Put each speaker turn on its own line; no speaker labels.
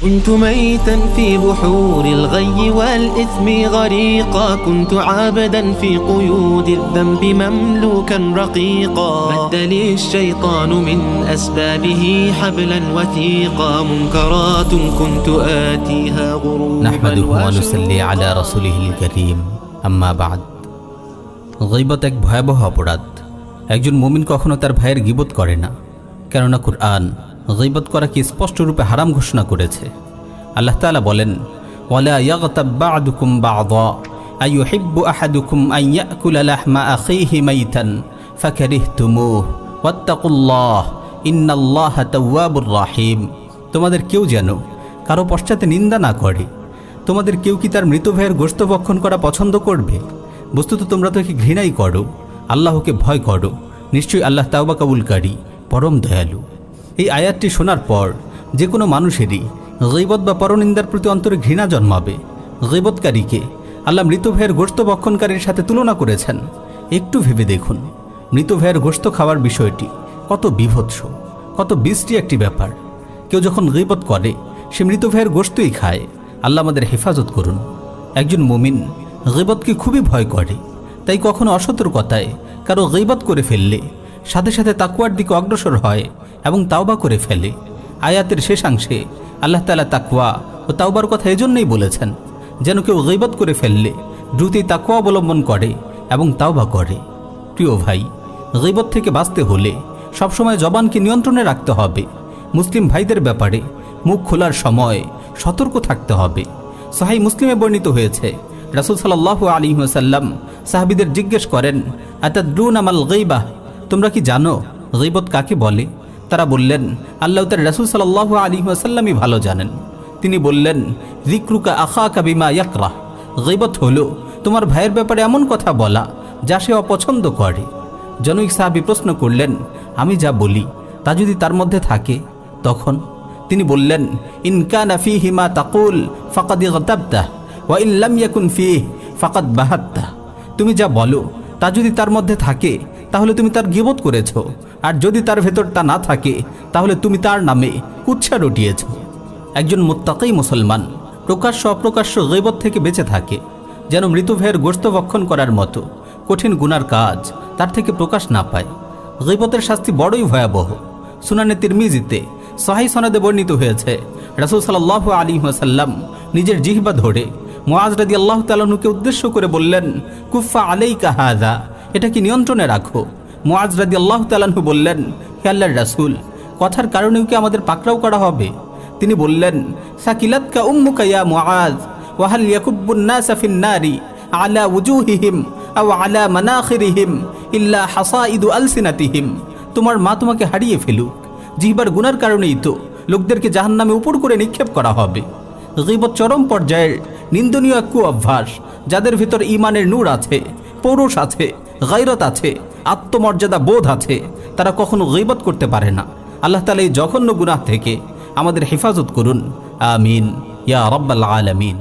كنت ميتا في بحور الغي والإثم غريقا كنت عابدا في قيود الذنب مملوكا رقيقا مد لي الشيطان من أسبابه حبلا وثيقا منكرات كنت آتيها غروبا
নাহমাদুহু ওয়া নুসাল্লি আলা রাসূলিহিল কারীম আম্মা বাদ গীবত এক ভয়াবহ অপরাধ একজন মুমিন কখনো তার ভাইয়ের গীবত করে না কেননা কুরআন গীবত করাকে স্পষ্টরূপে হারাম ঘোষণা করেছে? আল্লাহ তাআলা বলেন তোমাদের কেউ যেন কারও পশ্চাতে নিন্দা না করে, তোমাদের কেউ কি তার মৃত ভাইয়ের গোস্ত ভক্ষণ করা পছন্দ করবে? বস্তুত তোমরা তাকে ঘৃণাই করো, আল্লাহকে ভয় করো, নিশ্চয়ই আল্লাহ তাওবা কাবুলকারী, পরম দয়ালু। এই আয়াতটি শোনার পর যে কোনো মানুষেরই গৈবত বা পরনিন্দার প্রতি অন্তরে ঘৃণা জন্মাবে। গৈবতকারীকে আল্লাহ মৃত ভাইয়ের গোস্ত ভক্ষণকারীর সাথে তুলনা করেছেন। একটু ভেবে দেখুন, মৃত ভাইয়ের গোস্ত খাওয়ার বিষয়টি কত বিভৎস, কত বৃষ্টি একটি ব্যাপার। কেউ যখন গিবত করে, সে মৃত ভাইয়ের গোস্তই খায়। আল্লাহ আমাদের হেফাজত করুন। একজন মুমিন গিবতকে খুবই ভয় করে, তাই কখনো অসতর্কতায় কারও গিবত করে ফেললে সাথে সাথে তাকুয়ার দিকে অগ্রসর হয় এবং তাওবা করে ফেলে। আয়াতের শেষাংশে আল্লাহ তালা তাকুয়া ও তাওবার কথা এজন্যই বলেছেন, যেন কেউ গিবত করে ফেললে দ্রুতই তাকুয়া অবলম্বন করে এবং তাওবা করে। প্রিয় ভাই, গিবত থেকে বাঁচতে হলে সবসময় জবানকে নিয়ন্ত্রণে রাখতে হবে। মুসলিম ভাইদের ব্যাপারে মুখ খোলার সময় সতর্ক থাকতে হবে। সাহাই মুসলিমে বর্ণিত হয়েছে, রাসুল সাল্লাহ আলী সাল্লাম সাহাবিদের জিজ্ঞেস করেন, আতাদ্রুন আমাল গইবাহ তোমরা কি জানো গইবত কাকে বলে? তারা বললেন, আল্লাহ তার রাসুল সাল্লাহ আলী সাল্লামই ভালো জানেন। তিনি বললেন রিক্রুকা আখা কাবিমা ইয়াকরাহ। গইবত হলো, তোমার ভাইয়ের ব্যাপারে এমন কথা বলা, যা সে অপছন্দ করে। জনৈক সাহাবি প্রশ্ন করলেন, আমি যা বলি, তা যদি তার মধ্যে থাকে, তখন? তিনি বললেন ইনকান ফি হিমা তাকুল, ফাকাদি গতাবতাহ ওয়া ইল্লাম ইয়াকুন ফি ফাকাদ বাহাত্তা তুমি যা বলো, তা যদি তার মধ্যে থাকে তাহলে তুমি তার গিবত করেছ। আর যদি তার ভেতর তা না থাকে, তাহলে তুমি তার নামে কুচ্ছা রটিয়েছ। একজন মোত্তাকেই মুসলমান প্রকাশ্য অপ্রকাশ্য গৈবত থেকে বেঁচে থাকে, যেন মৃত ভাইয়ের গোস্ত ভক্ষণ করার মতো কঠিন গুনার কাজ তার থেকে প্রকাশ না পায়। গৈবতের শাস্তি বড়ই ভয়াবহ। সুনানে তিরমিজিতে সহাই সনদে বর্ণিত হয়েছে, রাসুল সাল্লাহ আলী সাল্লাম নিজের জিহবা ধরে মোয়াজ রাদি আল্লাহ তালনুকে উদ্দেশ্য করে বললেন কুফা আলাই কাহাদা এটা কি নিয়ন্ত্রণে রাখো? মোয়াজ রাদি আল্লাহ তালাহু বললেন, হে আল্লাহর রাসুল, কথার কারণেও কি আমাদের পাকড়াও করা হবে? তিনি বললেন, সাকিলাতকা উম্মুকা ইয়া মুআজ ওয়াহাল ইয়াকুব্বুন নাসা ফিন নারি আলা উজুহিহিম আও আলা মানাখিরিহিম ইল্লা হাসা হাসাইদু আলসিনাতিহিম। তোমার মা তোমাকে হারিয়ে ফেলুক। জিহবার গুনার কারণেই তো লোকদেরকে জাহান্নামে উপর করে নিক্ষেপ করা হবে। গিবত চরম পর্যায়ের নিন্দনীয় এক অভ্যাস, যাদের ভিতর ইমানের নূর আছে, পৌরুষ আছে গাইরত আছে, আত্মমর্যাদা বোধ আছে, তারা কখনো গৈবত করতে পারে না। আল্লাহ তালা এই জঘন্য গুনাহ থেকে আমাদের হেফাজত করুন। আমিন। ইয়া রব্বাল আলামিন।